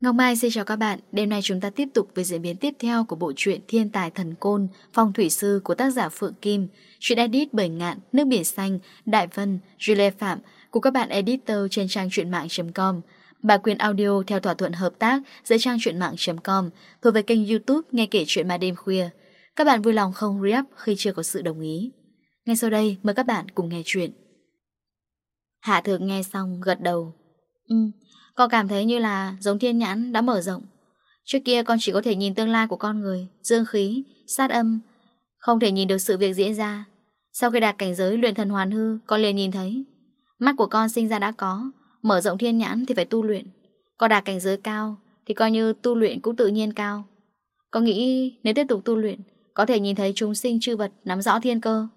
Ngọc Mai xin chào các bạn, đêm nay chúng ta tiếp tục với diễn biến tiếp theo của bộ truyện Thiên tài thần côn, phong thủy sư của tác giả Phượng Kim, truyện edit bởi Ngạn, Nước Biển Xanh, Đại Vân, Julie Phạm của các bạn editor trên trang truyện mạng.com bà quyền audio theo thỏa thuận hợp tác giữa trang truyện mạng.com thuộc về kênh youtube Nghe kể chuyện ma đêm khuya. Các bạn vui lòng không re khi chưa có sự đồng ý. Ngay sau đây mời các bạn cùng nghe chuyện. Hạ thược nghe xong gật đầu. Ừ, con cảm thấy như là giống thiên nhãn đã mở rộng. Trước kia con chỉ có thể nhìn tương lai của con người, dương khí, sát âm, không thể nhìn được sự việc diễn ra. Sau khi đạt cảnh giới luyện thần hoàn hư, con liền nhìn thấy. Mắt của con sinh ra đã có, Mở rộng thiên nhãn thì phải tu luyện. Có đạt cảnh giới cao Thì coi như tu luyện cũng tự nhiên cao. Có nghĩ nếu tiếp tục tu luyện, Có thể nhìn thấy chúng sinh chư vật nắm rõ thiên cơ?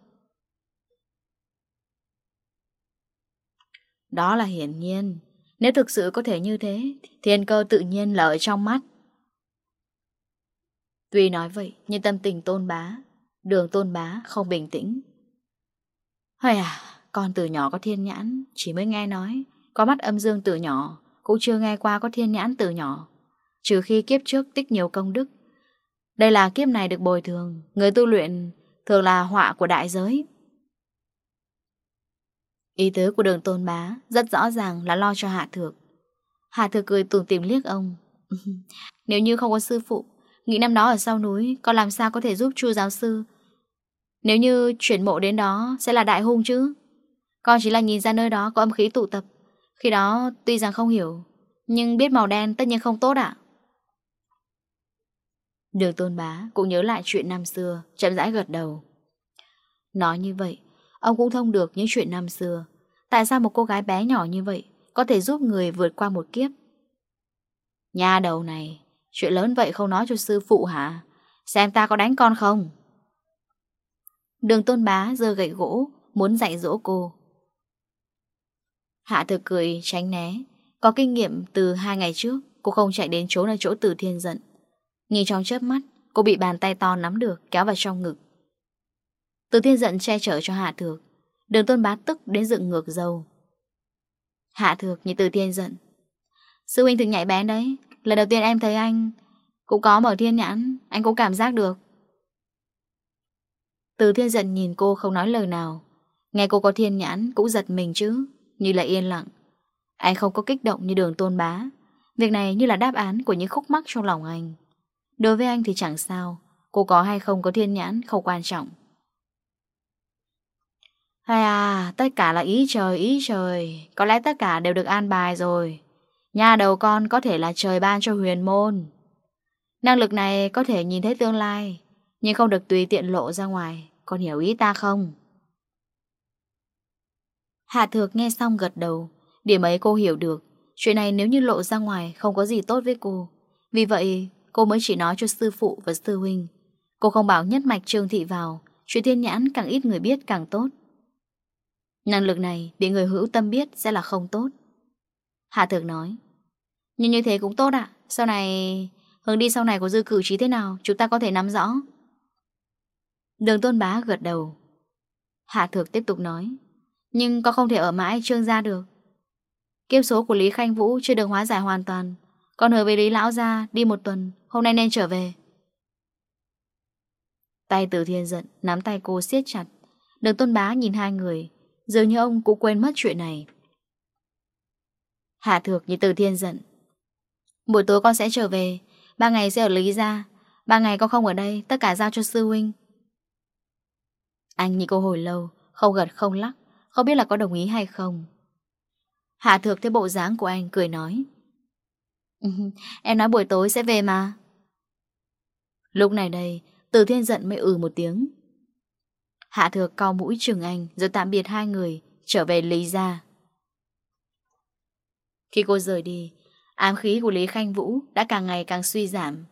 Đó là hiển nhiên. Nếu thực sự có thể như thế Thiên cơ tự nhiên là ở trong mắt. Tuy nói vậy, Nhưng tâm tình tôn bá, Đường tôn bá không bình tĩnh. Hây à Con từ nhỏ có thiên nhãn, Chỉ mới nghe nói có mắt âm dương từ nhỏ, Cũng chưa nghe qua có thiên nhãn từ nhỏ. Trừ khi kiếp trước tích nhiều công đức. Đây là kiếp này được bồi thường. Người tu luyện thường là họa của đại giới. Ý tứ của đường tôn bá Rất rõ ràng là lo cho hạ thược. Hạ thược cười tủm tìm liếc ông. Nếu như không có sư phụ, Nghĩ năm đó ở sau núi, Con làm sao có thể giúp chu giáo sư? Nếu như chuyển mộ đến đó, Sẽ là đại hung chứ? Con chỉ là nhìn ra nơi đó có âm khí tụ tập. Khi đó, tuy rằng không hiểu, Nhưng biết màu đen tất nhiên không tốt ạ? Đường tôn bá cũng nhớ lại chuyện năm xưa, Chậm rãi gật đầu. Nói như vậy, Ông cũng thông được những chuyện năm xưa. Tại sao một cô gái bé nhỏ như vậy Có thể giúp người vượt qua một kiếp? Nhà đầu này, Chuyện lớn vậy không nói cho sư phụ hả? Xem ta có đánh con không? Đường tôn bá dơ gậy gỗ, Muốn dạy dỗ cô. Hạ thừa cười tránh né. Có kinh nghiệm từ hai ngày trước, Cô không chạy đến chỗ ở chỗ từ thiên giận. Nhìn trong chớp mắt, Cô bị bàn tay to nắm được, kéo vào trong ngực. Từ thiên giận che chở cho Hạ Thược. Đường tôn bá tức đến dựng ngược dầu. Hạ Thược nhìn từ thiên giận. Sư huynh thực nhảy bén đấy, Lần đầu tiên em thấy anh Cũng có mở thiên nhãn, Anh cũng cảm giác được. Từ thiên giận nhìn cô không nói lời nào. Nghe cô có thiên nhãn cũng giật mình chứ như là yên lặng. Anh không có kích động như đường tôn bá. Việc này như là đáp án của những khúc mắc trong lòng anh. Đối với anh thì chẳng sao. Cô có hay không có thiên nhãn không quan trọng. Hay à, tất cả là ý trời, ý trời. Có lẽ tất cả đều được an bài rồi. Nhà đầu con có thể là trời ban cho huyền môn. Năng lực này có thể nhìn thấy tương lai Nhưng không được tùy tiện lộ ra ngoài. Con hiểu ý ta không? Hạ Thược nghe xong gật đầu. Điểm ấy cô hiểu được. Chuyện này nếu như lộ ra ngoài không có gì tốt với cô. Vì vậy, cô mới chỉ nói cho sư phụ và sư huynh. Cô không bảo nhất mạch Trương Thị vào. Chuyện thiên nhãn càng ít người biết càng tốt. Năng lực này bị người hữu tâm biết sẽ là không tốt. Hạ Thược nói. Nhưng như thế cũng tốt ạ? Sau này, Hướng đi sau này của dư cử trí thế nào? Chúng ta có thể nắm rõ. Đường tôn bá gật đầu. Hạ Thược tiếp tục nói. Nhưng con không thể ở mãi Trương gia được. Kiếp số của Lý Khanh Vũ chưa được hóa giải hoàn toàn. Con hứa với Lý Lão ra đi một tuần, Hôm nay nên trở về. Tay từ thiên giận, Nắm tay cô siết chặt. Đường tôn bá nhìn hai người, Dường như ông cũng quên mất chuyện này. Hạ thược như từ thiên giận. Buổi tối con sẽ trở về, Ba ngày sẽ ở Lý ra Ba ngày con không ở đây, Tất cả giao cho sư huynh. Anh nhìn cô hồi lâu, Không gật không lắc. Không biết là có đồng ý hay không. Hạ thược thấy bộ dáng của anh cười nói. Ừ em nói buổi tối sẽ về mà. Lúc này đây Từ thiên giận mới ừ một tiếng. Hạ thược cau mũi trường anh Rồi tạm biệt hai người Trở về Lý gia. Khi cô rời đi Ám khí của Lý Khanh Vũ Đã càng ngày càng suy giảm.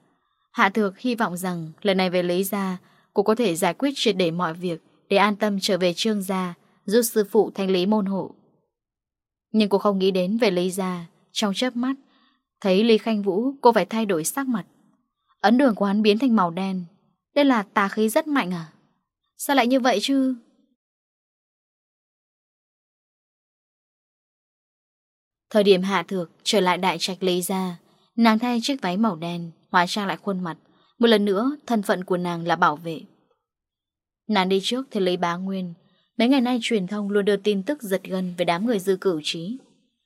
Hạ thược hy vọng rằng Lần này về Lý gia, Cô có thể giải quyết triệt để mọi việc Để an tâm trở về trương gia giúp sư phụ thanh lý môn hộ. Nhưng cô không nghĩ đến về Lý Gia, trong chớp mắt, thấy Lý Khanh Vũ cô phải thay đổi sắc mặt. Ấn đường của hắn biến thành màu đen, đây là tà khí rất mạnh à? Sao lại như vậy chứ? Thời điểm hạ thược trở lại đại trạch Lý Gia, nàng thay chiếc váy màu đen, hóa trang lại khuôn mặt. Một lần nữa, thân phận của nàng là bảo vệ. Nàng đi trước thì lấy bá nguyên, Mấy ngày nay truyền thông luôn đưa tin tức giật gân về đám người dư cửu trí.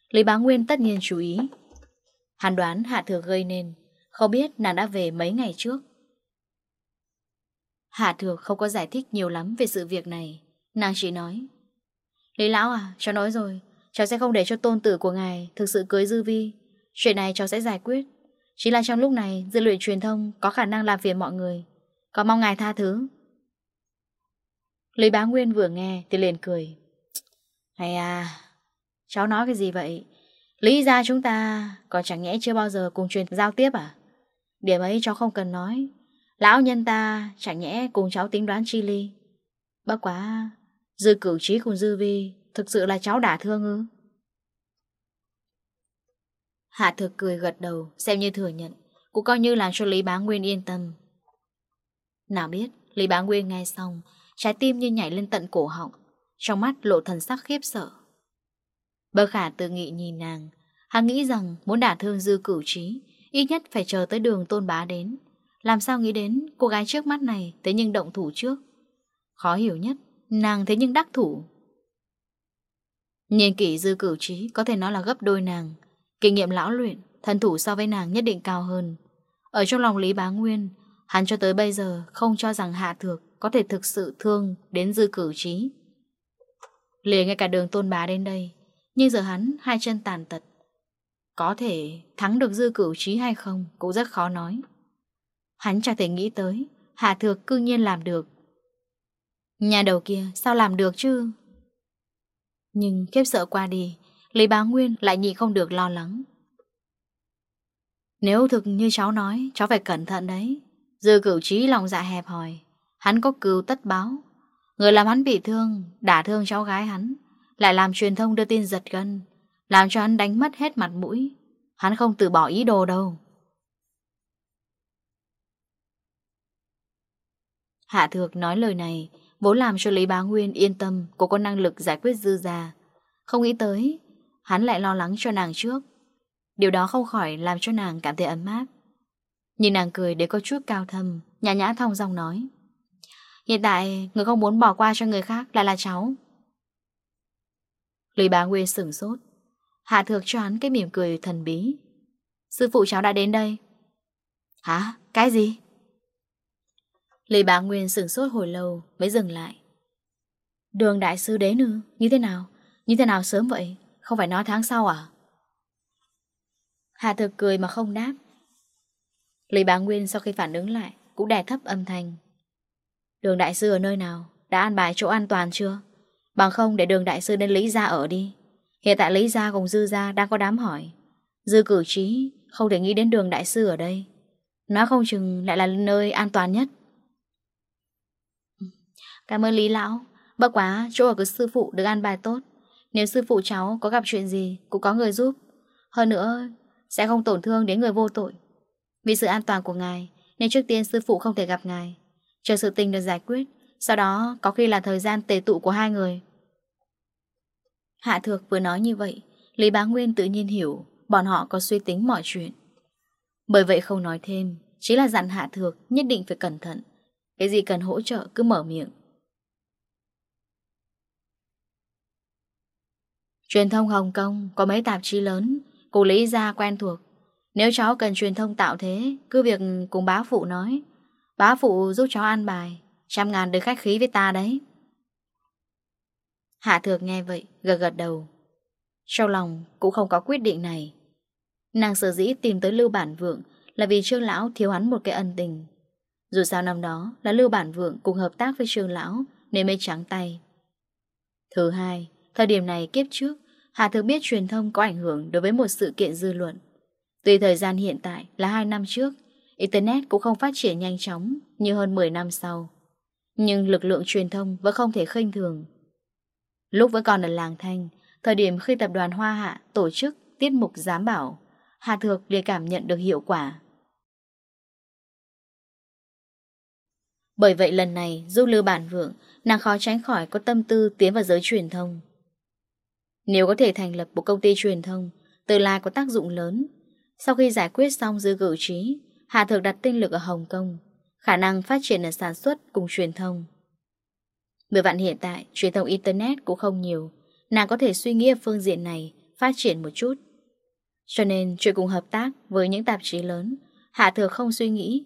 Lý Bá Nguyên tất nhiên chú ý. hàn đoán Hạ Thừa gây nên, không biết nàng đã về mấy ngày trước. Hạ Thừa không có giải thích nhiều lắm về sự việc này. Nàng chỉ nói. Lý Lão à, cháu nói rồi, cháu sẽ không để cho tôn tử của ngài thực sự cưới dư vi. Chuyện này cháu sẽ giải quyết. Chỉ là trong lúc này, dư luyện truyền thông có khả năng làm phiền mọi người. Có mong ngài tha thứ. Lý bá Nguyên vừa nghe thì liền cười. Hay à, cháu nói cái gì vậy? Lý ra chúng ta còn chẳng nhẽ chưa bao giờ cùng truyền giao tiếp à? Điểm ấy cháu không cần nói. Lão nhân ta chẳng nhẽ cùng cháu tính đoán chi ly. Bất quá, dư cửu trí cùng dư vi thực sự là cháu đã thương ư? Hạ thực cười gật đầu, xem như thừa nhận, cũng coi như là cho Lý Bá Nguyên yên tâm. Nào biết, Lý Bá Nguyên nghe xong, Trái tim như nhảy lên tận cổ họng, Trong mắt lộ thần sắc khiếp sợ. Bơ khả tự nghị nhìn nàng, Hắn nghĩ rằng muốn đả thương dư cửu trí, Ít nhất phải chờ tới đường tôn bá đến. Làm sao nghĩ đến cô gái trước mắt này Thế nhưng động thủ trước? Khó hiểu nhất, Nàng thế nhưng đắc thủ. Nhìn kỷ dư cửu trí Có thể nói là gấp đôi nàng. Kinh nghiệm lão luyện, Thân thủ so với nàng nhất định cao hơn. Ở trong lòng Lý Bá Nguyên, Hắn cho tới bây giờ không cho rằng Hạ Thược có thể thực sự thương đến dư cử trí. Lề ngay cả đường tôn bá đến đây, nhưng giờ hắn hai chân tàn tật. Có thể thắng được dư cử trí hay không cũng rất khó nói. Hắn chẳng thể nghĩ tới, Hạ Thược cư nhiên làm được. Nhà đầu kia sao làm được chứ? Nhưng kiếp sợ qua đi, Lý Bá Nguyên lại nhị không được lo lắng. Nếu thực như cháu nói, cháu phải cẩn thận đấy. Dư cửu trí lòng dạ hẹp hòi, Hắn có cừu tất báo. Người làm hắn bị thương Đã thương cháu gái hắn, Lại làm truyền thông đưa tin giật gân, Làm cho hắn đánh mất hết mặt mũi. Hắn không từ bỏ ý đồ đâu. Hạ thược nói lời này, Vốn làm cho Lý Bá Nguyên yên tâm, Cô có năng lực giải quyết dư ra Không nghĩ tới, Hắn lại lo lắng cho nàng trước. Điều đó không khỏi làm cho nàng cảm thấy ấm áp. Nhìn nàng cười để có chút cao thâm, Nhã nhã thong dong nói. Hiện tại, người không muốn bỏ qua cho người khác lại là cháu Lý bá Nguyên sửng sốt Hạ thược cho hắn cái mỉm cười thần bí Sư phụ cháu đã đến đây Hả? Cái gì? Lý bá Nguyên sửng sốt hồi lâu Mới dừng lại Đường đại sư đến ư? Như thế nào? Như thế nào sớm vậy? Không phải nói tháng sau à? Hạ thực cười mà không đáp Lý bá Nguyên sau khi phản ứng lại, Cũng đè thấp âm thanh Đường đại sư ở nơi nào? Đã an bài chỗ an toàn chưa? Bằng không để đường đại sư đến Lý Gia ở đi. Hiện tại Lý Gia cùng Dư Gia đang có đám hỏi. Dư cử trí không thể nghĩ đến đường đại sư ở đây. Nó không chừng lại là nơi an toàn nhất. Cảm ơn Lý Lão. Bất quá, chỗ ở của sư phụ được an bài tốt. Nếu sư phụ cháu có gặp chuyện gì, cũng có người giúp. Hơn nữa, sẽ không tổn thương đến người vô tội. Vì sự an toàn của ngài, nên trước tiên sư phụ không thể gặp ngài. Chờ sự tình được giải quyết, Sau đó có khi là thời gian tề tụ của hai người. Hạ Thược vừa nói như vậy, Lý Bá Nguyên tự nhiên hiểu Bọn họ có suy tính mọi chuyện. Bởi vậy không nói thêm, Chỉ là dặn Hạ Thược nhất định phải cẩn thận. Cái gì cần hỗ trợ cứ mở miệng. Truyền thông Hồng Kông có mấy tạp chí lớn, Cụ Lý ra quen thuộc. Nếu cháu cần truyền thông tạo thế, Cứ việc cùng bá phụ nói Bá phụ giúp cháu ăn bài. Trăm ngàn đừng khách khí với ta đấy. Hạ thược nghe vậy Gật gật đầu. Trong lòng cũng không có quyết định này. Nàng sở dĩ tìm tới Lưu Bản Vượng Là vì Trương Lão thiếu hắn một cái ân tình. Dù sao năm đó Là Lưu Bản Vượng cùng hợp tác với Trương Lão Nên mới trắng tay. Thứ hai, thời điểm này kiếp trước Hạ thược biết truyền thông có ảnh hưởng Đối với một sự kiện dư luận. Tuy thời gian hiện tại là 2 năm trước Internet cũng không phát triển nhanh chóng như hơn 10 năm sau. Nhưng lực lượng truyền thông vẫn không thể khinh thường. Lúc vẫn còn ở làng Thanh, thời điểm khi tập đoàn Hoa Hạ tổ chức tiết mục giám bảo, Hà Thược để cảm nhận được hiệu quả. Bởi vậy lần này, du lưu bản vượng, nàng khó tránh khỏi có tâm tư tiến vào giới truyền thông. Nếu có thể thành lập một công ty truyền thông, tương lai có tác dụng lớn. Sau khi giải quyết xong dư cử trí, Hà Thược đặt tinh lực ở Hồng Kông, khả năng phát triển ở sản xuất cùng truyền thông. Bởi vạn hiện tại, truyền thông Internet cũng không nhiều, nàng có thể suy nghĩ phương diện này, phát triển một chút. Cho nên, chuyện cùng hợp tác với những tạp chí lớn, Hạ Thược không suy nghĩ.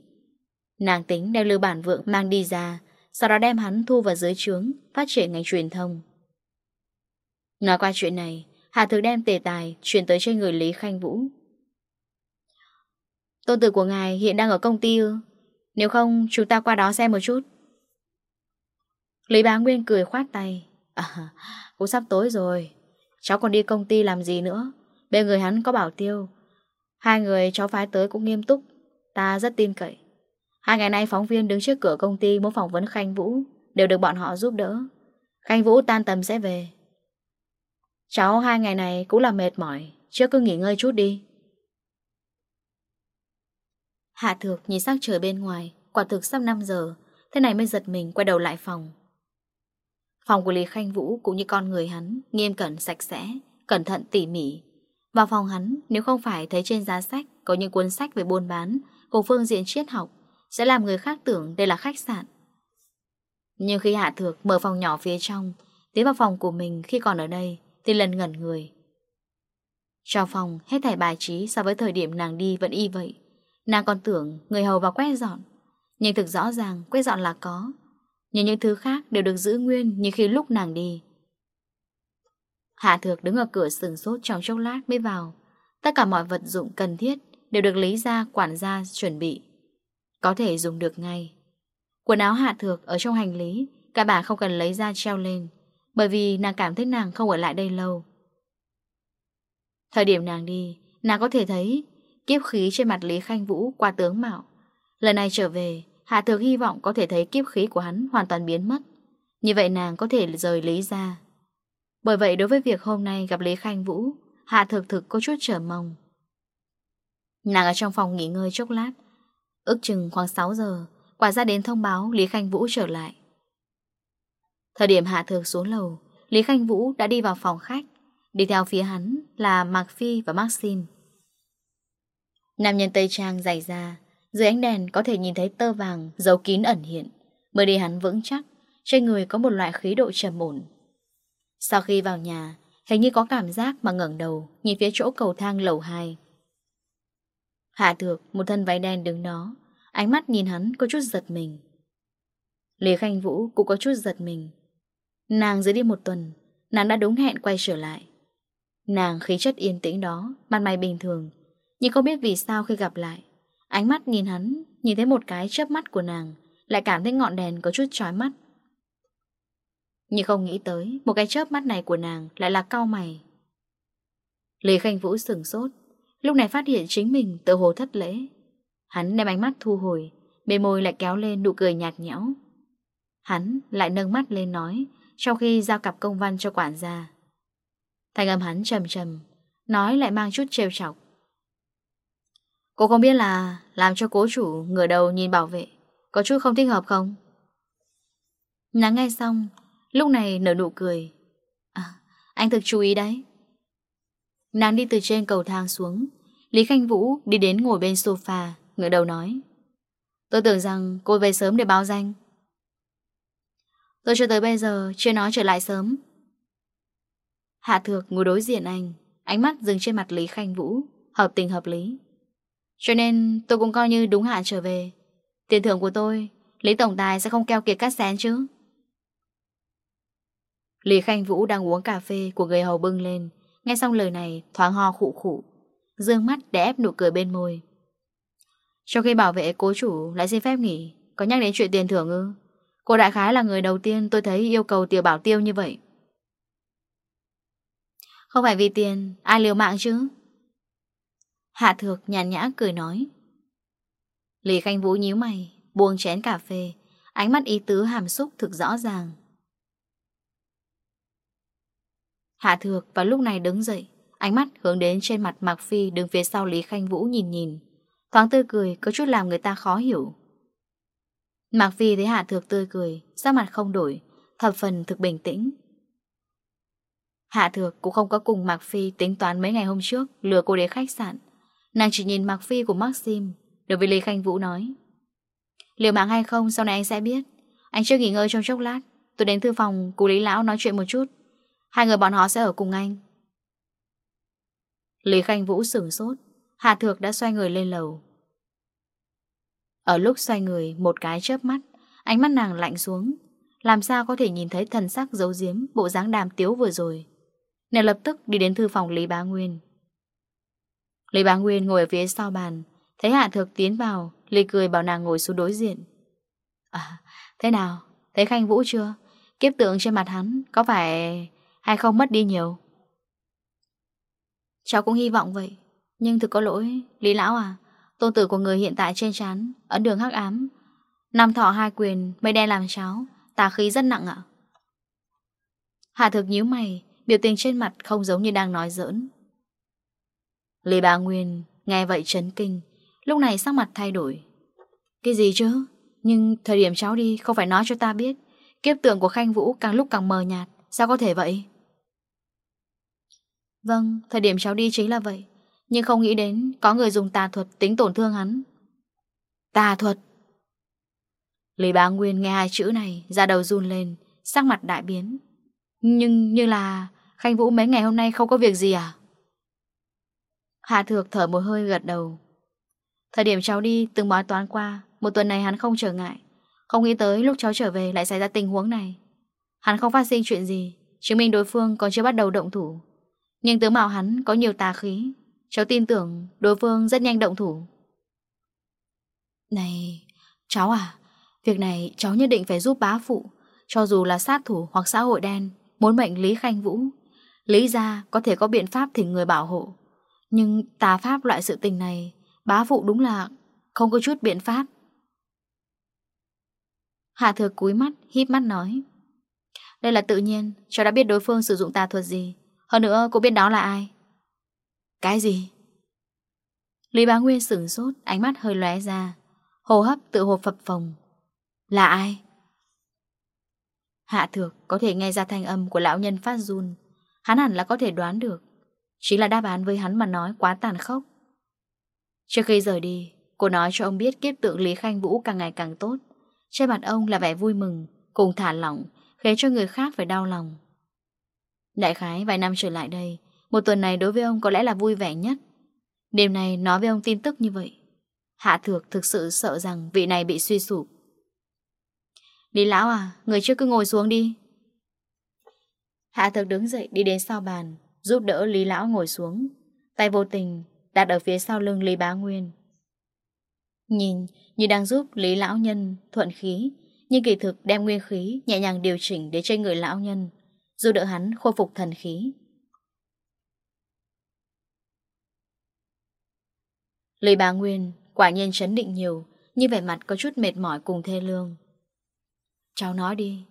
Nàng tính đem lưu bản vượng mang đi ra, sau đó đem hắn thu vào dưới trướng, phát triển ngành truyền thông. Nói qua chuyện này, Hạ Thược đem tề tài chuyển tới trên người Lý Khanh Vũ. Tôn tử của ngài hiện đang ở công ty ư? Nếu không, chúng ta qua đó xem một chút. Lý bá Nguyên cười khoát tay. À cũng sắp tối rồi. Cháu còn đi công ty làm gì nữa? Bên người hắn có bảo tiêu. Hai người cháu phái tới cũng nghiêm túc. Ta rất tin cậy. Hai ngày nay phóng viên đứng trước cửa công ty muốn phỏng vấn Khanh Vũ Đều được bọn họ giúp đỡ. Khanh Vũ tan tầm sẽ về. Cháu hai ngày này cũng là mệt mỏi. Chưa cứ nghỉ ngơi chút đi. Hạ thược nhìn sắc trời bên ngoài, Quả thực sắp 5 giờ, Thế này mới giật mình quay đầu lại phòng. Phòng của Lý Khanh Vũ cũng như con người hắn, Nghiêm cẩn, sạch sẽ, Cẩn thận, tỉ mỉ. Vào phòng hắn, nếu không phải thấy trên giá sách Có những cuốn sách về buôn bán cổ phương diện triết học, Sẽ làm người khác tưởng đây là khách sạn. Nhưng khi Hạ Thược mở phòng nhỏ phía trong, Tiến vào phòng của mình khi còn ở đây, Thì lần ngẩn người. Trong phòng, hết thảy bài trí so với thời điểm nàng đi vẫn y vậy. Nàng còn tưởng người hầu vào quét dọn, Nhưng thực rõ ràng quét dọn là có. Nhưng những thứ khác đều được giữ nguyên Như khi lúc nàng đi. Hạ thược đứng ở cửa sừng sốt trong chốc lát mới vào. Tất cả mọi vật dụng cần thiết Đều được lấy ra, quản gia chuẩn bị. Có thể dùng được ngay. Quần áo hạ thược ở trong hành lý Cả bà không cần lấy ra treo lên, Bởi vì nàng cảm thấy nàng không ở lại đây lâu. Thời điểm nàng đi, Nàng có thể thấy kiếp khí trên mặt Lý Khanh Vũ qua tướng mạo. Lần này trở về, Hạ Thược hy vọng có thể thấy kiếp khí của hắn hoàn toàn biến mất. Như vậy nàng có thể rời Lý ra. Bởi vậy đối với việc hôm nay gặp Lý Khanh Vũ, Hạ Thược thực có chút trở mong. Nàng ở trong phòng nghỉ ngơi chốc lát, ước chừng khoảng 6 giờ, quả ra đến thông báo Lý Khanh Vũ trở lại. Thời điểm Hạ Thược xuống lầu, Lý Khanh Vũ đã đi vào phòng khách, đi theo phía hắn là Mạc Phi và Maxim. Nam nhân Tây Trang dày ra, dưới ánh đèn có thể nhìn thấy tơ vàng giấu kín ẩn hiện. Mới đi hắn vững chắc, trên người có một loại khí độ trầm ổn. Sau khi vào nhà, hình như có cảm giác mà ngẩng đầu nhìn phía chỗ cầu thang lầu 2. Hạ thược, một thân váy đen đứng đó, ánh mắt nhìn hắn có chút giật mình. Lý Khanh Vũ cũng có chút giật mình. Nàng dưới đi một tuần, nàng đã đúng hẹn quay trở lại. Nàng khí chất yên tĩnh đó, mặt mày bình thường, nhưng không biết vì sao khi gặp lại, Ánh mắt nhìn hắn Nhìn thấy một cái chớp mắt của nàng, Lại cảm thấy ngọn đèn có chút chói mắt. Nhưng không nghĩ tới, Một cái chớp mắt này của nàng lại là cau mày. Lý Khanh Vũ sừng sốt, Lúc này phát hiện chính mình tự hồ thất lễ. Hắn đem ánh mắt thu hồi, Bề môi lại kéo lên nụ cười nhạt nhẽo. Hắn lại nâng mắt lên nói, Sau khi giao cặp công văn cho quản gia. Thành âm hắn trầm trầm, Nói lại mang chút trêu chọc. Cô không biết là làm cho cố chủ ngửa đầu nhìn bảo vệ, Có chút không thích hợp không? Nàng nghe xong, Lúc này nở nụ cười. À anh thực chú ý đấy. Nàng đi từ trên cầu thang xuống, Lý Khanh Vũ đi đến ngồi bên sofa, Ngửa đầu nói. Tôi tưởng rằng cô về sớm để báo danh. Tôi cho tới bây giờ Chưa nói trở lại sớm. Hạ thược ngồi đối diện anh, Ánh mắt dừng trên mặt Lý Khanh Vũ, Hợp tình hợp lý. Cho nên tôi cũng coi như đúng hạn trở về. Tiền thưởng của tôi Lý Tổng Tài sẽ không keo kiệt cắt xén chứ. Lý Khanh Vũ đang uống cà phê của người hầu bưng lên. Nghe xong lời này, thoáng ho khụ khụ. Dương mắt để ép nụ cười bên môi. Trong khi bảo vệ cố chủ lại xin phép nghỉ, Có nhắc đến chuyện tiền thưởng ư? Cô đại khái là người đầu tiên tôi thấy yêu cầu tiểu bảo tiêu như vậy. Không phải vì tiền, Ai liều mạng chứ? Hạ Thược nhàn nhã cười nói. Lý Khanh Vũ nhíu mày, buông chén cà phê, ánh mắt ý tứ hàm xúc thực rõ ràng. Hạ Thược vào lúc này đứng dậy, ánh mắt hướng đến trên mặt Mạc Phi đứng phía sau Lý Khanh Vũ nhìn nhìn. Thoáng tươi cười có chút làm người ta khó hiểu. Mạc Phi thấy Hạ Thược tươi cười, sắc mặt không đổi, thập phần thực bình tĩnh. Hạ Thược cũng không có cùng Mạc Phi tính toán mấy ngày hôm trước lừa cô đến khách sạn, Nàng chỉ nhìn mặc phi của Maxim Đối với Lý Khanh Vũ nói. Liệu mạng hay không, sau này anh sẽ biết. Anh chưa nghỉ ngơi trong chốc lát. Tôi đến thư phòng cùng Lý Lão nói chuyện một chút. Hai người bọn họ sẽ ở cùng anh. Lý Khanh Vũ sửng sốt. Hạ Thược đã xoay người lên lầu. Ở lúc xoay người, Một cái chớp mắt, Ánh mắt nàng lạnh xuống. Làm sao có thể nhìn thấy thần sắc giấu giếm, Bộ dáng đàm tiếu vừa rồi? Nàng lập tức đi đến thư phòng Lý Bá Nguyên. Lý Bá Nguyên ngồi ở phía sau bàn. Thấy Hạ Thực tiến vào Lý cười bảo nàng ngồi xuống đối diện. À thế nào? Thấy Khanh Vũ chưa? Kiếp tượng trên mặt hắn, có phải Hay không mất đi nhiều? Cháu cũng hy vọng vậy, Nhưng thực có lỗi, Lý Lão à Tôn tử của người hiện tại trên trán, Ấn đường hắc ám. Nam thọ hai quyền Mây đen làm cháu, Tà khí rất nặng ạ? Hạ thực nhíu mày, Biểu tình trên mặt không giống như đang nói giỡn. Lý Bá Nguyên nghe vậy chấn kinh, Lúc này sắc mặt thay đổi. Cái gì chứ? Nhưng thời điểm cháu đi không phải nói cho ta biết, Kiếp tượng của Khanh Vũ càng lúc càng mờ nhạt, Sao có thể vậy? Vâng Thời điểm cháu đi chính là vậy, Nhưng không nghĩ đến có người dùng tà thuật tính tổn thương hắn. Tà thuật? Lý bá Nguyên nghe hai chữ này Ra đầu run lên, Sắc mặt đại biến. Nhưng như là Khanh Vũ mấy ngày hôm nay không có việc gì à? Hạ Thược thở một hơi gật đầu. Thời điểm cháu đi từng bói toán qua, Một tuần này hắn không trở ngại. Không nghĩ tới lúc cháu trở về lại xảy ra tình huống này. Hắn không phát sinh chuyện gì, Chứng minh đối phương còn chưa bắt đầu động thủ. Nhưng tướng mạo hắn có nhiều tà khí. Cháu tin tưởng đối phương rất nhanh động thủ. Này, Cháu à Việc này cháu nhất định phải giúp bá phụ. Cho dù là sát thủ hoặc xã hội đen, Muốn mệnh Lý Khanh Vũ, Lý ra có thể có biện pháp thỉnh người bảo hộ. Nhưng tà pháp loại sự tình này Bá phụ đúng là không có chút biện pháp. Hạ thừa cúi mắt, híp mắt nói Đây là tự nhiên Cháu đã biết đối phương sử dụng tà thuật gì. Hơn nữa cũng biết đó là ai? Cái gì? Lý bá Nguyên sửng sốt Ánh mắt hơi lóe ra Hồ hấp tự hộp phập phồng. Là ai? Hạ thược có thể nghe ra thanh âm của lão nhân phát run. Hắn hẳn là có thể đoán được Chính là đáp án với hắn mà nói quá tàn khốc. Trước khi rời đi, Cô nói cho ông biết kiếp tượng Lý Khanh Vũ càng ngày càng tốt. Trên mặt ông là vẻ vui mừng, Cùng thả lỏng, Khiến cho người khác phải đau lòng. Đại khái vài năm trở lại đây, Một tuần này đối với ông có lẽ là vui vẻ nhất. Đêm này nói với ông tin tức như vậy. Hạ thược thực sự sợ rằng Vị này bị suy sụp. Lý lão à Người trước cứ ngồi xuống đi. Hạ thược đứng dậy, đi đến sau bàn. Giúp đỡ Lý Lão ngồi xuống. Tay vô tình, đặt ở phía sau lưng Lý Bá Nguyên. Nhìn, như đang giúp Lý Lão Nhân thuận khí, Nhưng kỳ thực đem nguyên khí nhẹ nhàng điều chỉnh để trên người Lão Nhân, Giúp đỡ hắn khôi phục thần khí. Lý Bá Nguyên quả nhiên chấn định nhiều, Nhưng vẻ mặt có chút mệt mỏi cùng thê lương. Cháu nói đi,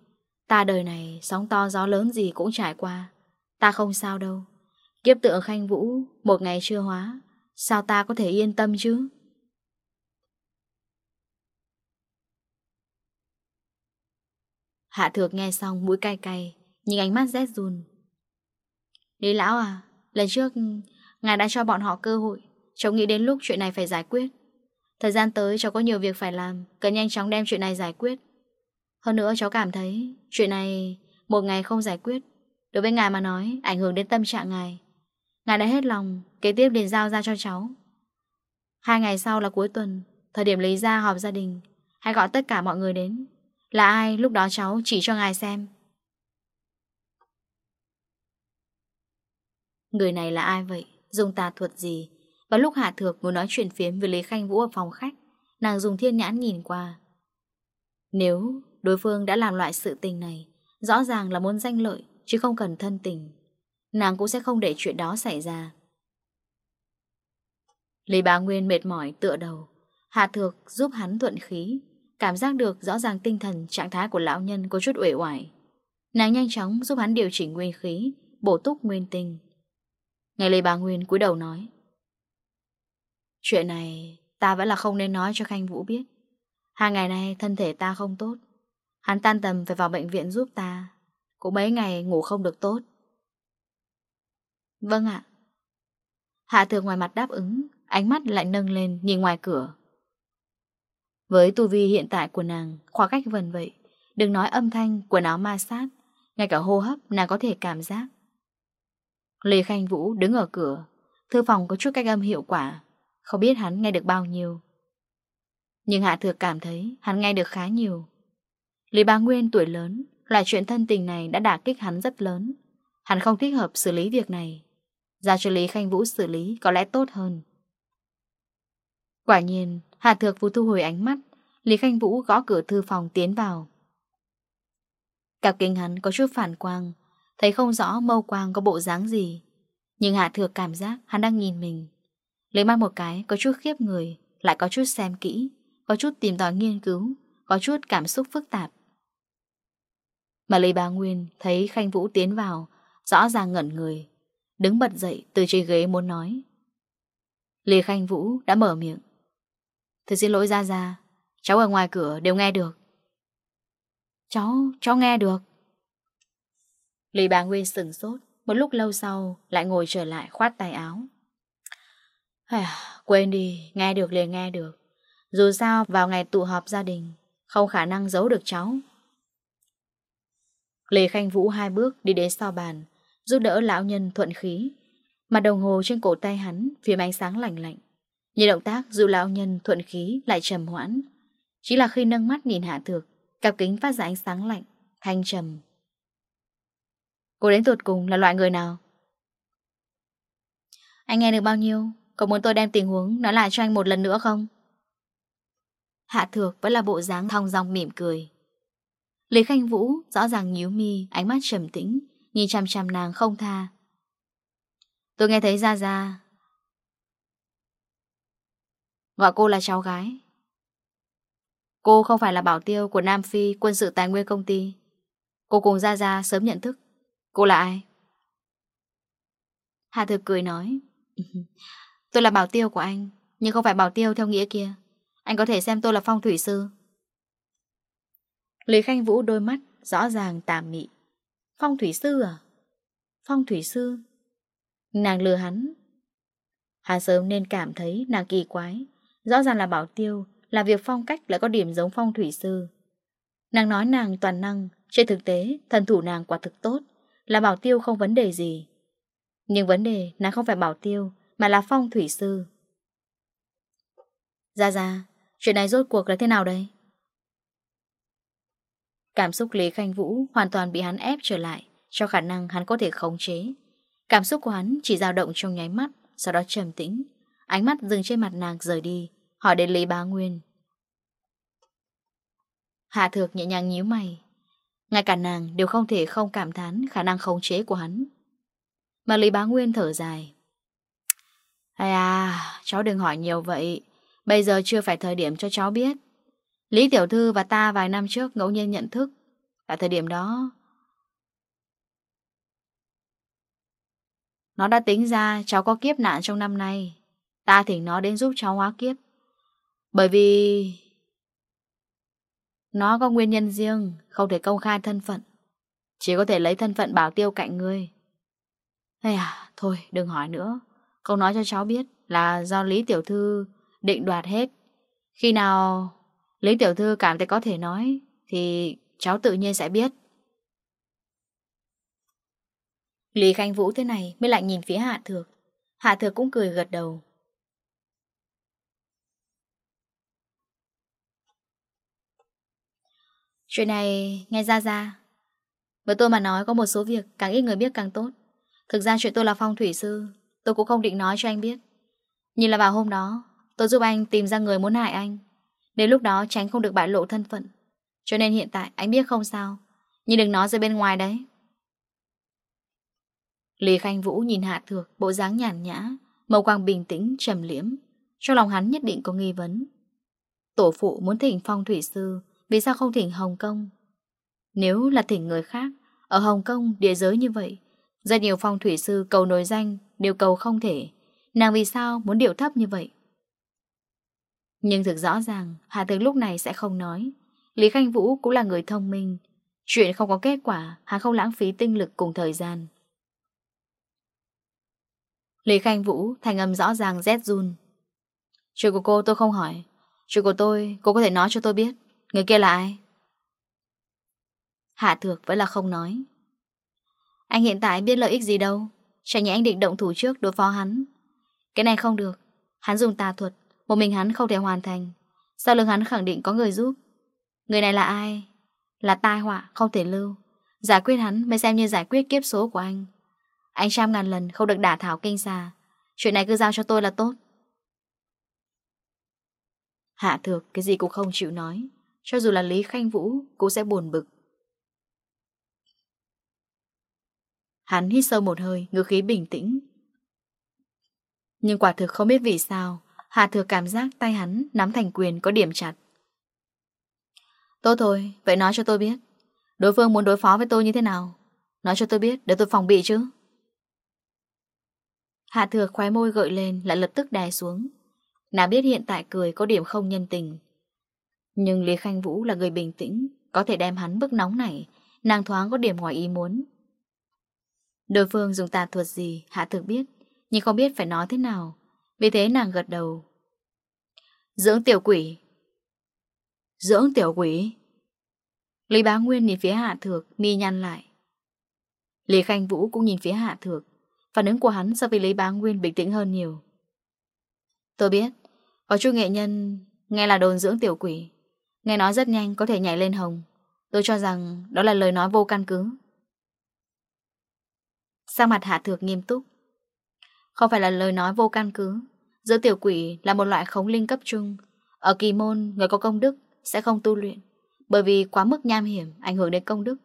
Ta đời này sóng to gió lớn gì cũng trải qua Ta không sao đâu. Kiếp tượng khanh vũ, Một ngày chưa hóa. Sao ta có thể yên tâm chứ? Hạ thược nghe xong mũi cay cay nhìn ánh mắt rét run. Lý lão à Lần trước Ngài đã cho bọn họ cơ hội. Cháu nghĩ đến lúc chuyện này phải giải quyết. Thời gian tới cháu có nhiều việc phải làm, Cần nhanh chóng đem chuyện này giải quyết. Hơn nữa cháu cảm thấy Chuyện này một ngày không giải quyết. Đối với ngài mà nói, ảnh hưởng đến tâm trạng ngài. Ngài đã hết lòng, kế tiếp liền giao ra cho cháu. Hai ngày sau là cuối tuần, thời điểm lấy ra họp gia đình, hãy gọi tất cả mọi người đến. Là ai, lúc đó cháu chỉ cho ngài xem. Người này là ai vậy? Dùng tà thuật gì? Và lúc Hạ Thược muốn nói chuyện phiếm với Lý Khanh Vũ ở phòng khách, nàng dùng thiên nhãn nhìn qua. Nếu đối phương đã làm loại sự tình này, rõ ràng là muốn danh lợi, Chứ không cần thân tình, Nàng cũng sẽ không để chuyện đó xảy ra. Lý bá Nguyên mệt mỏi tựa đầu Hạ thược giúp hắn thuận khí, Cảm giác được rõ ràng tinh thần Trạng thái của lão nhân có chút uể oải. Nàng nhanh chóng giúp hắn điều chỉnh nguyên khí, Bổ túc nguyên tinh. Ngày Lê Bà Nguyên cúi đầu nói, Chuyện này Ta vẫn là không nên nói cho Khanh Vũ biết. Hai ngày nay thân thể ta không tốt, Hắn tan tầm phải vào bệnh viện giúp ta. Cũng mấy ngày ngủ không được tốt. Vâng ạ. Hạ thường ngoài mặt đáp ứng, Ánh mắt lại nâng lên nhìn ngoài cửa. Với tu vi hiện tại của nàng, Khoảng cách vần vậy, Đừng nói âm thanh của áo ma sát, Ngay cả hô hấp nàng có thể cảm giác. Lê Khanh Vũ đứng ở cửa, Thư phòng có chút cách âm hiệu quả, Không biết hắn nghe được bao nhiêu. Nhưng Hạ Thược cảm thấy hắn nghe được khá nhiều. Lý ba Nguyên tuổi lớn Loại chuyện thân tình này đã đả kích hắn rất lớn. Hắn không thích hợp xử lý việc này. Ra cho Lý Khanh Vũ xử lý có lẽ tốt hơn. Quả nhiên, Hà Thược Vũ thu hồi ánh mắt. Lý Khanh Vũ gõ cửa thư phòng tiến vào. Cặp kính hắn có chút phản quang, Thấy không rõ mâu quang có bộ dáng gì. Nhưng Hạ Thược cảm giác hắn đang nhìn mình. Lấy mang một cái, có chút khiếp người, Lại có chút xem kỹ, Có chút tìm tòi nghiên cứu, Có chút cảm xúc phức tạp. Mà lê bà Nguyên thấy Khanh Vũ tiến vào, rõ ràng ngẩn người, đứng bật dậy từ trên ghế muốn nói. Lê Khanh Vũ đã mở miệng. Thật xin lỗi Gia Gia, cháu ở ngoài cửa đều nghe được. Cháu, cháu nghe được. lê bà Nguyên sừng sốt, một lúc lâu sau lại ngồi trở lại khoát tay áo. À, quên đi, nghe được liền nghe được. Dù sao vào ngày tụ họp gia đình, không khả năng giấu được cháu. Lê Khanh Vũ hai bước đi đến sau bàn, giúp đỡ lão nhân thuận khí. Mặt đồng hồ trên cổ tay hắn, phím ánh sáng lạnh lạnh. Nhìn động tác dù lão nhân thuận khí lại trầm hoãn. Chỉ là khi nâng mắt nhìn hạ thược, cặp kính phát ra ánh sáng lạnh, thanh trầm. Cô đến tuột cùng là loại người nào? Anh nghe được bao nhiêu? Có muốn tôi đem tình huống nói lại cho anh một lần nữa không? Hạ thược vẫn là bộ dáng thong dong mỉm cười Lý Khanh Vũ rõ ràng nhíu mi, ánh mắt trầm tĩnh, nhìn chằm chằm nàng không tha. Tôi nghe thấy Ra Ra gọi cô là cháu gái. Cô không phải là bảo tiêu của Nam Phi quân sự tài nguyên công ty. Cô cùng Ra Ra sớm nhận thức. Cô là ai? Hà Thực cười nói. tôi là bảo tiêu của anh, nhưng không phải bảo tiêu theo nghĩa kia. Anh có thể xem tôi là phong thủy sư. Lý Khanh Vũ đôi mắt rõ ràng tà mị. Phong thủy sư à? Phong thủy sư? Nàng lừa hắn. Hắn sớm nên cảm thấy nàng kỳ quái. Rõ ràng là bảo tiêu, là việc phong cách lại có điểm giống phong thủy sư. Nàng nói nàng toàn năng, trên thực tế thần thủ nàng quả thực tốt, là bảo tiêu không vấn đề gì. Nhưng vấn đề nàng không phải bảo tiêu, mà là phong thủy sư. Ra ra, chuyện này rốt cuộc là thế nào đây? Cảm xúc Lý Khanh Vũ hoàn toàn bị hắn ép trở lại Cho khả năng hắn có thể khống chế. Cảm xúc của hắn chỉ dao động trong nháy mắt Sau đó trầm tĩnh. Ánh mắt dừng trên mặt nàng rời đi Hỏi đến Lý Bá Nguyên. Hạ thược nhẹ nhàng nhíu mày. Ngay cả nàng đều không thể không cảm thán khả năng khống chế của hắn. Mà Lý Bá Nguyên thở dài. Ây à, cháu đừng hỏi nhiều vậy. Bây giờ chưa phải thời điểm cho cháu biết. Lý Tiểu Thư và ta vài năm trước ngẫu nhiên nhận thức. Tại thời điểm đó, Nó đã tính ra cháu có kiếp nạn trong năm nay. Ta thỉnh nó đến giúp cháu hóa kiếp. Bởi vì... Nó có nguyên nhân riêng, không thể công khai thân phận. Chỉ có thể lấy thân phận bảo tiêu cạnh người. Hay à, thôi đừng hỏi nữa. câu nói cho cháu biết là do Lý Tiểu Thư định đoạt hết. Khi nào Lý tiểu thư cảm thấy có thể nói, Thì cháu tự nhiên sẽ biết. Lý Khanh Vũ thế này mới lại nhìn phía Hạ Thược. Hạ Thược cũng cười gật đầu. Chuyện này nghe ra ra. Với tôi mà nói có một số việc Càng ít người biết càng tốt. Thực ra chuyện tôi là phong thủy sư, Tôi cũng không định nói cho anh biết. Nhìn là vào hôm đó, Tôi giúp anh tìm ra người muốn hại anh. Đến lúc đó tránh không được bại lộ thân phận. Cho nên hiện tại anh biết không sao. Nhưng đừng nói ra bên ngoài đấy. Lý Khanh Vũ nhìn Hạ Thược Bộ dáng nhàn nhã Màu quang bình tĩnh, trầm liễm. Trong lòng hắn nhất định có nghi vấn. Tổ phụ muốn thỉnh phong thủy sư Vì sao không thỉnh Hồng Kông Nếu là thỉnh người khác Ở Hồng Kông địa giới như vậy Rất nhiều phong thủy sư cầu nổi danh Đều cầu không thể. Nàng vì sao muốn điệu thấp như vậy? Nhưng thực rõ ràng, Hà Tường lúc này sẽ không nói. Lý Khanh Vũ cũng là người thông minh. Chuyện không có kết quả Hắn không lãng phí tinh lực cùng thời gian. Lý Khanh Vũ thành âm rõ ràng rét run. Chuyện của cô tôi không hỏi. Chuyện của tôi, cô có thể nói cho tôi biết. Người kia là ai? Hạ thược vẫn là không nói. Anh hiện tại biết lợi ích gì đâu. Chả nhẽ anh định động thủ trước đối phó hắn. Cái này không được. Hắn dùng tà thuật. Một mình hắn không thể hoàn thành. Sau lưng hắn khẳng định có người giúp. Người này là ai? Là tai họa, không thể lưu. Giải quyết hắn mới xem như giải quyết kiếp số của anh. Anh trăm ngàn lần không được đả thảo kinh xà. Chuyện này cứ giao cho tôi là tốt. Hạ thược, cái gì cũng không chịu nói. Cho dù là Lý Khanh Vũ, Cũng sẽ buồn bực. Hắn hít sâu một hơi, Ngữ khí bình tĩnh. Nhưng quả thực không biết vì sao Hạ thừa cảm giác tay hắn nắm thành quyền có điểm chặt. Tốt thôi, vậy nói cho tôi biết. Đối phương muốn đối phó với tôi như thế nào? Nói cho tôi biết để tôi phòng bị chứ. Hạ thừa khoái môi gợi lên lại lập tức đè xuống. Nàng biết hiện tại cười có điểm không nhân tình. Nhưng Lý Khanh Vũ là người bình tĩnh, có thể đem hắn bức nóng này, nàng thoáng có điểm ngoài ý muốn. Đối phương dùng tà thuật gì, Hạ Thừa biết, nhưng không biết phải nói thế nào. Vì thế nàng gật đầu. Dưỡng tiểu quỷ. Dưỡng tiểu quỷ. Lý bá nguyên nhìn phía hạ thược, Mi nhăn lại. Lý khanh vũ cũng nhìn phía hạ thược, Phản ứng của hắn so với Lý bá nguyên bình tĩnh hơn nhiều. Tôi biết, Có chú nghệ nhân, Nghe là đồn dưỡng tiểu quỷ. Nghe nói rất nhanh có thể nhảy lên hồng. Tôi cho rằng đó là lời nói vô căn cứ. Sang mặt hạ thược nghiêm túc. Không phải là lời nói vô căn cứ. Giữa tiểu quỷ là một loại khống linh cấp trung. Ở kỳ môn, người có công đức Sẽ không tu luyện, Bởi vì quá mức nham hiểm ảnh hưởng đến công đức.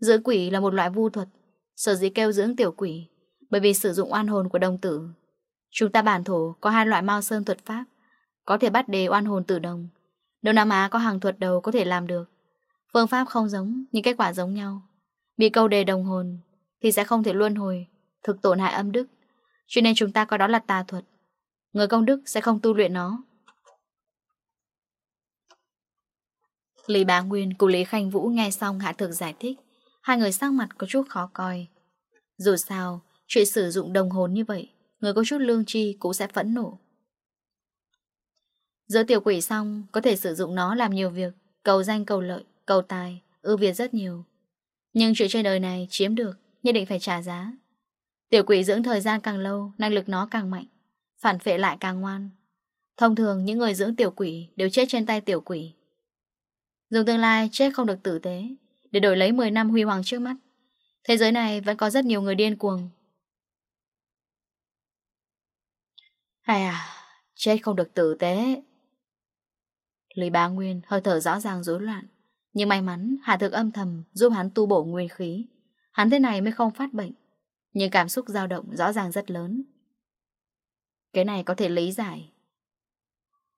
Giữa quỷ là một loại vu thuật, Sở dĩ kêu dưỡng tiểu quỷ, Bởi vì sử dụng oan hồn của đồng tử. Chúng ta bản thổ có hai loại mao sơn thuật pháp, Có thể bắt đề oan hồn tử đồng. Đông Nam Á có hàng thuật đầu có thể làm được. Phương pháp không giống, Nhưng kết quả giống nhau. Bị câu đề đồng hồn Thì sẽ không thể luân hồi, Thực tổn hại âm đức. Cho nên chúng ta coi đó là tà thuật. Người công đức sẽ không tu luyện nó. Lý Bá Nguyên cùng Lý Khanh Vũ nghe xong hạ thượng giải thích. Hai người sang mặt có chút khó coi. Dù sao Chuyện sử dụng đồng hồn như vậy Người có chút lương chi cũng sẽ phẫn nộ. Giữa tiểu quỷ xong Có thể sử dụng nó làm nhiều việc Cầu danh cầu lợi, cầu tài Ưu việt rất nhiều. Nhưng chuyện trên đời này chiếm được Nhất định phải trả giá. Tiểu quỷ dưỡng thời gian càng lâu, năng lực nó càng mạnh, phản phệ lại càng ngoan. Thông thường những người dưỡng tiểu quỷ đều chết trên tay tiểu quỷ. Dùng tương lai chết không được tử tế, để đổi lấy 10 năm huy hoàng trước mắt. Thế giới này vẫn có rất nhiều người điên cuồng. Hay à, chết không được tử tế. Lý bá Nguyên hơi thở rõ ràng rối loạn. Nhưng may mắn Hà Thực âm thầm giúp hắn tu bổ nguyên khí. Hắn thế này mới không phát bệnh. Nhưng cảm xúc dao động rõ ràng rất lớn. Cái này có thể lý giải.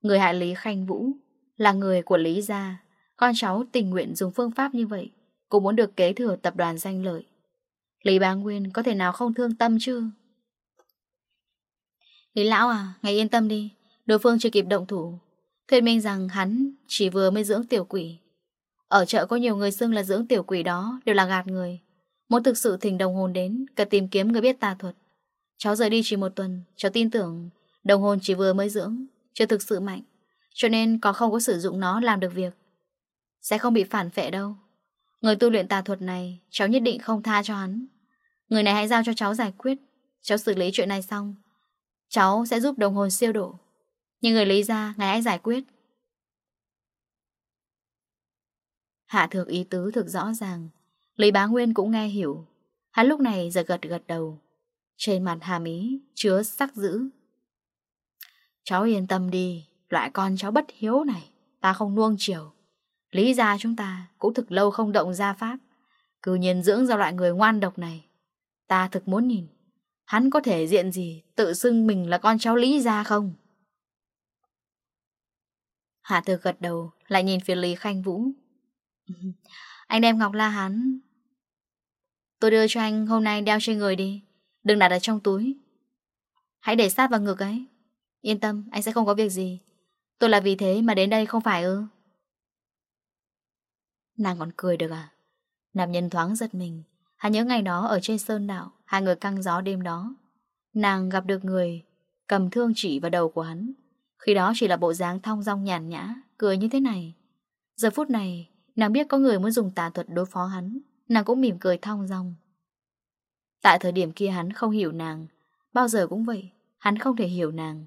Người hại Lý Khanh Vũ Là người của Lý Gia. Con cháu tình nguyện dùng phương pháp như vậy, Cũng muốn được kế thừa tập đoàn danh lợi. Lý Bá Nguyên có thể nào không thương tâm chứ? Lý Lão à Ngày yên tâm đi, Đối phương chưa kịp động thủ. Thuyết minh rằng hắn chỉ vừa mới dưỡng tiểu quỷ. Ở chợ có nhiều người xưng là dưỡng tiểu quỷ đó Đều là gạt người. Muốn thực sự thỉnh đồng hồn đến Cần tìm kiếm người biết tà thuật. Cháu rời đi chỉ một tuần, Cháu tin tưởng đồng hồn chỉ vừa mới dưỡng, Chưa thực sự mạnh, Cho nên có không có sử dụng nó làm được việc. Sẽ không bị phản phệ đâu. Người tu luyện tà thuật này, Cháu nhất định không tha cho hắn. Người này hãy giao cho cháu giải quyết. Cháu xử lý chuyện này xong, Cháu sẽ giúp đồng hồn siêu độ. Nhưng người lấy ra, ngài hãy giải quyết. Hạ thược ý tứ thực rõ ràng. Lý Bá Nguyên cũng nghe hiểu. Hắn lúc này giờ gật gật đầu. Trên mặt hàm ý, chứa sắc dữ. Cháu yên tâm đi, loại con cháu bất hiếu này, ta không nuông chiều. Lý ra chúng ta cũng thực lâu không động ra pháp. Cứ nhiên dưỡng ra loại người ngoan độc này. Ta thực muốn nhìn, hắn có thể diện gì tự xưng mình là con cháu Lý ra không? Hạ thừa gật đầu, lại nhìn phía Lý Khanh Vũ. Anh đem Ngọc La hắn Tôi đưa cho anh hôm nay đeo trên người đi. Đừng đặt ở trong túi. Hãy để sát vào ngực ấy. Yên tâm, anh sẽ không có việc gì. Tôi là vì thế mà đến đây không phải ư? Nàng còn cười được à? Nam nhân thoáng giật mình. Hắn nhớ ngày đó ở trên sơn đảo Hai người căng gió đêm đó. Nàng gặp được người Cầm thương chỉ vào đầu của hắn. Khi đó chỉ là bộ dáng thong dong nhàn nhã, Cười như thế này. Giờ phút này Nàng biết có người muốn dùng tà thuật đối phó hắn, Nàng cũng mỉm cười thong dong. Tại thời điểm kia hắn không hiểu nàng, Bao giờ cũng vậy, Hắn không thể hiểu nàng.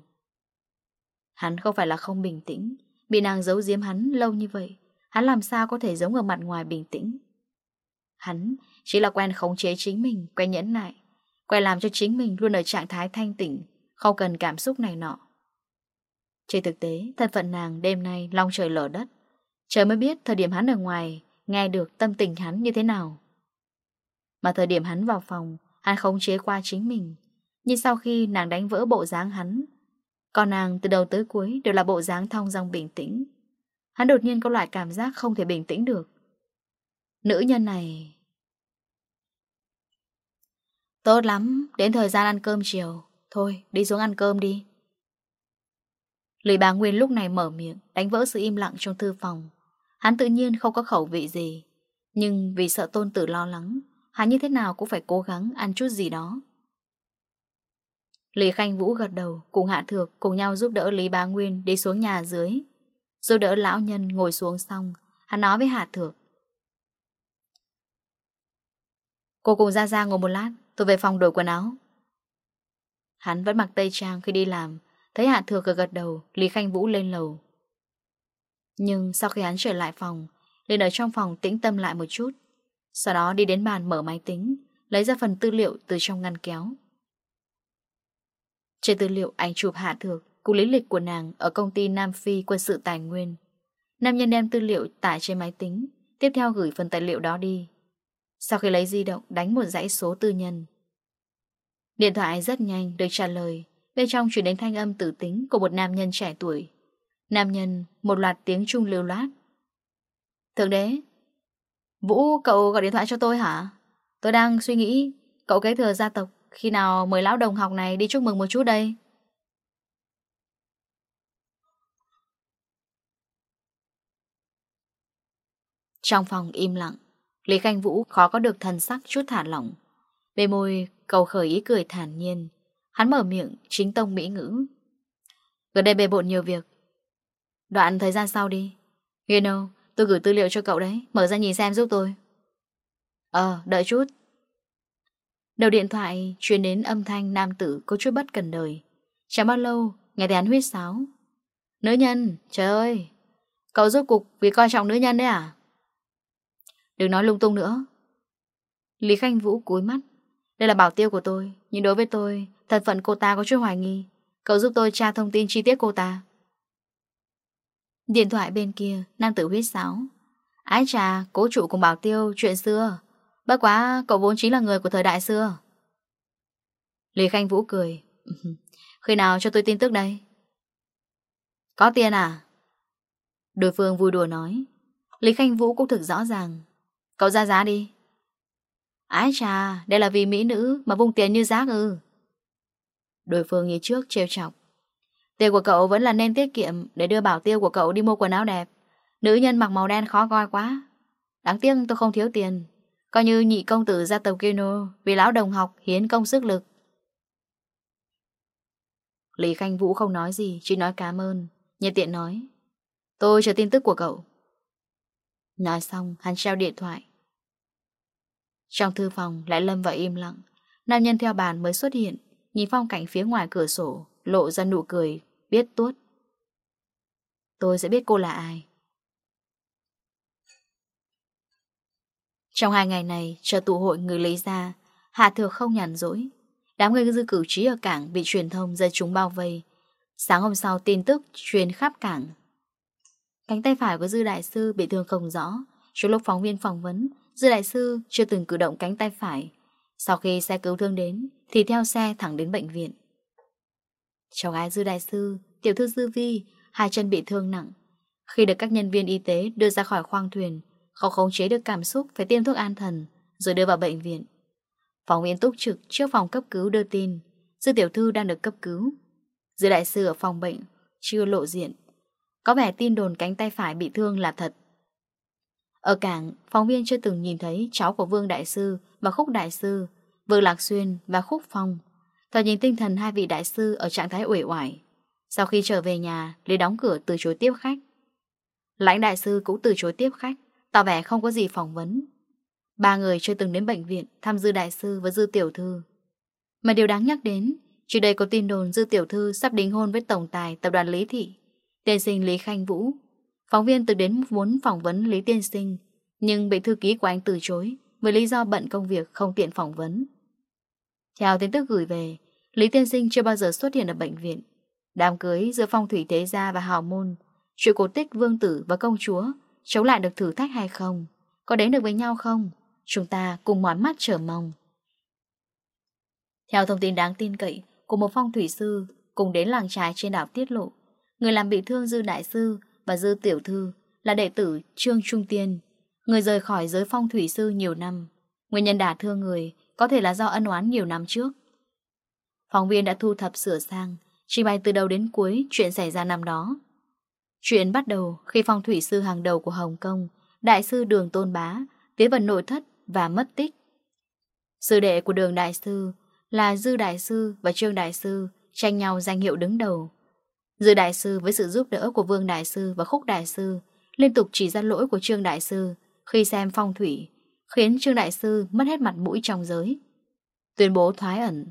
Hắn không phải là không bình tĩnh, Bị nàng giấu giếm hắn lâu như vậy, Hắn làm sao có thể giống ở mặt ngoài bình tĩnh? Hắn chỉ là quen khống chế chính mình, Quen nhẫn nại, Quen làm cho chính mình luôn ở trạng thái thanh tỉnh Không cần cảm xúc này nọ. Trên thực tế, thân phận nàng đêm nay Long trời lở đất Trời mới biết thời điểm hắn ở ngoài Nghe được tâm tình hắn như thế nào. Mà thời điểm hắn vào phòng Hắn không chế qua chính mình. Nhưng sau khi nàng đánh vỡ bộ dáng hắn Còn nàng từ đầu tới cuối Đều là bộ dáng thong dòng bình tĩnh. Hắn đột nhiên có loại cảm giác không thể bình tĩnh được. Nữ nhân này. Tốt lắm, đến thời gian ăn cơm chiều. Thôi, đi xuống ăn cơm đi. Lười bà Nguyên lúc này mở miệng Đánh vỡ sự im lặng trong thư phòng. Hắn tự nhiên không có khẩu vị gì. Nhưng vì sợ tôn tử lo lắng, Hắn như thế nào cũng phải cố gắng ăn chút gì đó. Lý Khanh Vũ gật đầu, Cùng Hạ Thược cùng nhau giúp đỡ Lý Bá Nguyên Đi xuống nhà dưới. Giúp đỡ lão nhân ngồi xuống xong, Hắn nói với Hạ Thược. Cô cùng ra ra ngồi một lát, Tôi về phòng đổi quần áo. Hắn vẫn mặc tây trang khi đi làm, Thấy Hạ Thược gật gật đầu, Lý Khanh Vũ lên lầu. Nhưng sau khi hắn trở lại phòng, Liền ở trong phòng tĩnh tâm lại một chút. Sau đó đi đến bàn mở máy tính, Lấy ra phần tư liệu từ trong ngăn kéo. Trên tư liệu, anh chụp hạ thược Cùng lý lịch của nàng ở công ty Nam Phi quân sự tài nguyên. Nam nhân đem tư liệu tải trên máy tính, Tiếp theo gửi phần tài liệu đó đi. Sau khi lấy di động, đánh một dãy số tư nhân. Điện thoại rất nhanh, được trả lời. Bên trong chuyển đến thanh âm tử tính của một nam nhân trẻ tuổi. Nam nhân một loạt tiếng trung liều loát. Thượng đế, Vũ, cậu gọi điện thoại cho tôi hả? Tôi đang suy nghĩ, Cậu kế thừa gia tộc, Khi nào mời lão đồng học này đi chúc mừng một chút đây? Trong phòng im lặng, Lý Khanh Vũ khó có được thần sắc chút thả lỏng. Bề môi, cầu khởi ý cười thản nhiên. Hắn mở miệng, chính tông mỹ ngữ. Gần đây bề bộn nhiều việc Đoạn thời gian sau đi. Hiền Âu, tôi gửi tư liệu cho cậu đấy Mở ra nhìn xem giúp tôi. Ờ, đợi chút. Đầu điện thoại truyền đến âm thanh nam tử có chút bất cần đời. Chẳng bao lâu, nghe thấy hắn huyết sáo. Nữ nhân, trời ơi! Cậu rốt cục vì coi trọng nữ nhân đấy à? Đừng nói lung tung nữa. Lý Khanh Vũ cúi mắt. Đây là bảo tiêu của tôi Nhưng đối với tôi, thân phận cô ta có chút hoài nghi. Cậu giúp tôi tra thông tin chi tiết cô ta. Điện thoại bên kia Nam tử huyết sáo. Ái trà cố chủ cùng bảo tiêu chuyện xưa. Bất quá cậu vốn chính là người của thời đại xưa. Lý Khanh Vũ cười. Khi nào cho tôi tin tức đây? Có tiền à? Đối phương vui đùa nói. Lý Khanh Vũ cũng thực rõ ràng. Cậu ra giá đi. Ái trà, đây là vì mỹ nữ mà vung tiền như rác ư. Đối phương như trước trêu chọc. Tiền của cậu vẫn là nên tiết kiệm để đưa bảo tiêu của cậu đi mua quần áo đẹp. Nữ nhân mặc màu đen khó coi quá. Đáng tiếc tôi không thiếu tiền. Coi như nhị công tử gia tộc Kino vì lão đồng học hiến công sức lực. Lý Khanh Vũ không nói gì, chỉ nói cảm ơn. Nhân tiện nói. Tôi chờ tin tức của cậu. Nói xong, hắn treo điện thoại. Trong thư phòng lại lâm vào im lặng. Nam nhân theo bàn mới xuất hiện, nhìn phong cảnh phía ngoài cửa sổ, lộ ra nụ cười Biết tuốt Tôi sẽ biết cô là ai. Trong hai ngày này, Chờ tụ hội người lấy ra, Hạ thược không nhàn rỗi. Đám người dư cử trí ở cảng bị truyền thông dân chúng bao vây. Sáng hôm sau, tin tức truyền khắp cảng. Cánh tay phải của dư đại sư bị thương không rõ. Trước lúc phóng viên phỏng vấn, Dư đại sư chưa từng cử động cánh tay phải. Sau khi xe cứu thương đến, Thì theo xe thẳng đến bệnh viện. Cháu gái Dư Đại Sư, tiểu thư Dư Vi, hai chân bị thương nặng. Khi được các nhân viên y tế đưa ra khỏi khoang thuyền, không khống chế được cảm xúc phải tiêm thuốc an thần, rồi đưa vào bệnh viện. Phóng viên túc trực trước phòng cấp cứu đưa tin, Dư Tiểu Thư đang được cấp cứu. Dư Đại Sư ở phòng bệnh, chưa lộ diện. Có vẻ tin đồn cánh tay phải bị thương là thật. Ở cảng, phóng viên chưa từng nhìn thấy cháu của Vương Đại Sư và Khúc Đại Sư, Vương Lạc Xuyên và Khúc Phong. Thật nhìn tinh thần hai vị đại sư ở trạng thái uể oải. Sau khi trở về nhà, Lý đóng cửa từ chối tiếp khách. Lãnh đại sư cũng từ chối tiếp khách, tỏ vẻ không có gì phỏng vấn. Ba người chưa từng đến bệnh viện thăm dư đại sư và dư tiểu thư. Mà điều đáng nhắc đến, chỉ đây có tin đồn dư tiểu thư sắp đính hôn với tổng tài tập đoàn Lý Thị, tiên sinh Lý Khanh Vũ. Phóng viên từng đến muốn phỏng vấn Lý Tiên Sinh, nhưng bị thư ký của anh từ chối với lý do bận công việc không tiện phỏng vấn. Theo tin tức gửi về, Lý Tiên Sinh chưa bao giờ xuất hiện ở bệnh viện. Đám cưới giữa phong thủy thế gia và hào môn, chuyện cổ tích vương tử và công chúa, chống lại được thử thách hay không? Có đến được với nhau không? Chúng ta cùng mỏi mắt chờ mong. Theo thông tin đáng tin cậy của một phong thủy sư cùng đến làng trái trên đảo tiết lộ, người làm bị thương Dư Đại Sư và Dư Tiểu Thư là đệ tử Trương Trung Tiên, người rời khỏi giới phong thủy sư nhiều năm. Nguyên nhân đả thương người có thể là do ân oán nhiều năm trước. Phóng viên đã thu thập sửa sang, Trình bày từ đầu đến cuối chuyện xảy ra năm đó. Chuyện bắt đầu khi phong thủy sư hàng đầu của Hồng Kông, Đại sư Đường Tôn Bá Tiến vào nội thất và mất tích. Sư đệ của Đường Đại Sư Là Dư Đại Sư và Trương Đại Sư Tranh nhau danh hiệu đứng đầu. Dư Đại Sư với sự giúp đỡ của Vương Đại Sư và Khúc Đại Sư Liên tục chỉ ra lỗi của Trương Đại Sư Khi xem phong thủy khiến Trương Đại Sư mất hết mặt mũi trong giới. Tuyên bố thoái ẩn.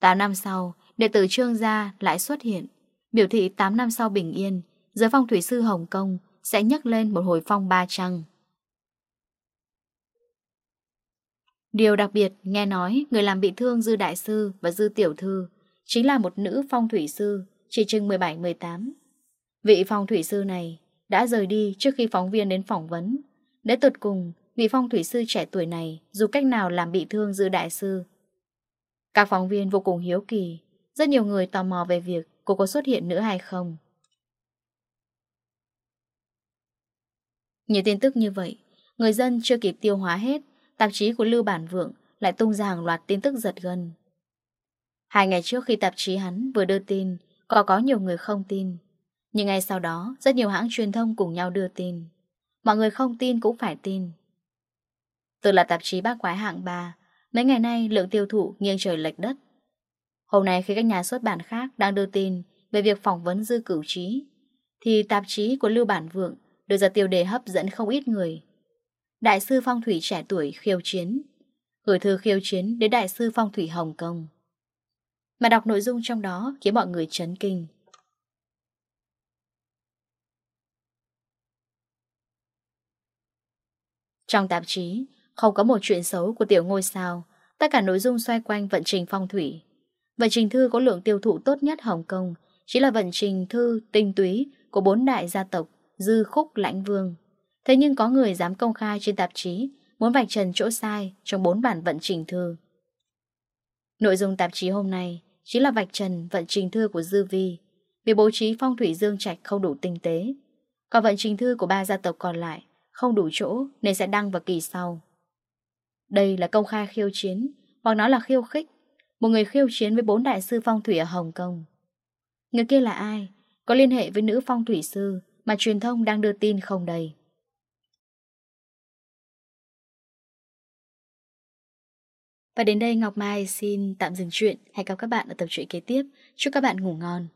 8 năm sau, đệ tử Trương Gia lại xuất hiện, biểu thị 8 năm sau bình yên, giới phong thủy sư Hồng Kông sẽ nhấc lên một hồi phong ba trăng. Điều đặc biệt, nghe nói người làm bị thương Dư Đại Sư và Dư Tiểu Thư chính là một nữ phong thủy sư, chỉ chừng 17-18. Vị phong thủy sư này đã rời đi trước khi phóng viên đến phỏng vấn. Đến tột cùng, Vị phong thủy sư trẻ tuổi này Dù cách nào làm bị thương dư đại sư. Các phóng viên vô cùng hiếu kỳ, Rất nhiều người tò mò về việc Cô có xuất hiện nữa hay không. Nhiều tin tức như vậy, Người dân chưa kịp tiêu hóa hết, Tạp chí của Lưu Bản Vượng Lại tung ra hàng loạt tin tức giật gân. Hai ngày trước khi tạp chí hắn vừa đưa tin, Có có nhiều người không tin. Nhưng ngay sau đó, Rất nhiều hãng truyền thông cùng nhau đưa tin. Mọi người không tin cũng phải tin từ là tạp chí bác quái hạng 3 Mấy ngày nay lượng tiêu thụ nghiêng trời lệch đất Hôm nay khi các nhà xuất bản khác đang đưa tin về việc phỏng vấn dư cửu trí, thì tạp chí của Lưu Bản Vượng đưa ra tiêu đề hấp dẫn không ít người. Đại sư phong thủy trẻ tuổi khiêu chiến, gửi thư khiêu chiến đến đại sư phong thủy Hồng Kông. Mà đọc nội dung trong đó khiến mọi người chấn kinh. Trong tạp chí, không có một chuyện xấu của tiểu ngôi sao, Tất cả nội dung xoay quanh vận trình phong thủy. Vận trình thư có lượng tiêu thụ tốt nhất Hồng Kông, Chỉ là vận trình thư tinh túy Của bốn đại gia tộc Dư Khúc, Lãnh Vương. Thế nhưng có người dám công khai trên tạp chí, Muốn vạch trần chỗ sai trong bốn bản vận trình thư. Nội dung tạp chí hôm nay Chính là vạch trần vận trình thư của Dư Vi, Vì bố trí phong thủy dương trạch không đủ tinh tế. Còn vận trình thư của ba gia tộc còn lại Không đủ chỗ nên sẽ đăng vào kỳ sau. Đây là công khai khiêu chiến, hoặc nói là khiêu khích. Một người khiêu chiến với bốn đại sư phong thủy ở Hồng Kông. Người kia là ai? Có liên hệ với nữ phong thủy sư mà truyền thông đang đưa tin không đầy Và đến đây Ngọc Mai xin tạm dừng chuyện. Hẹn gặp các bạn ở tập truyện kế tiếp. Chúc các bạn ngủ ngon.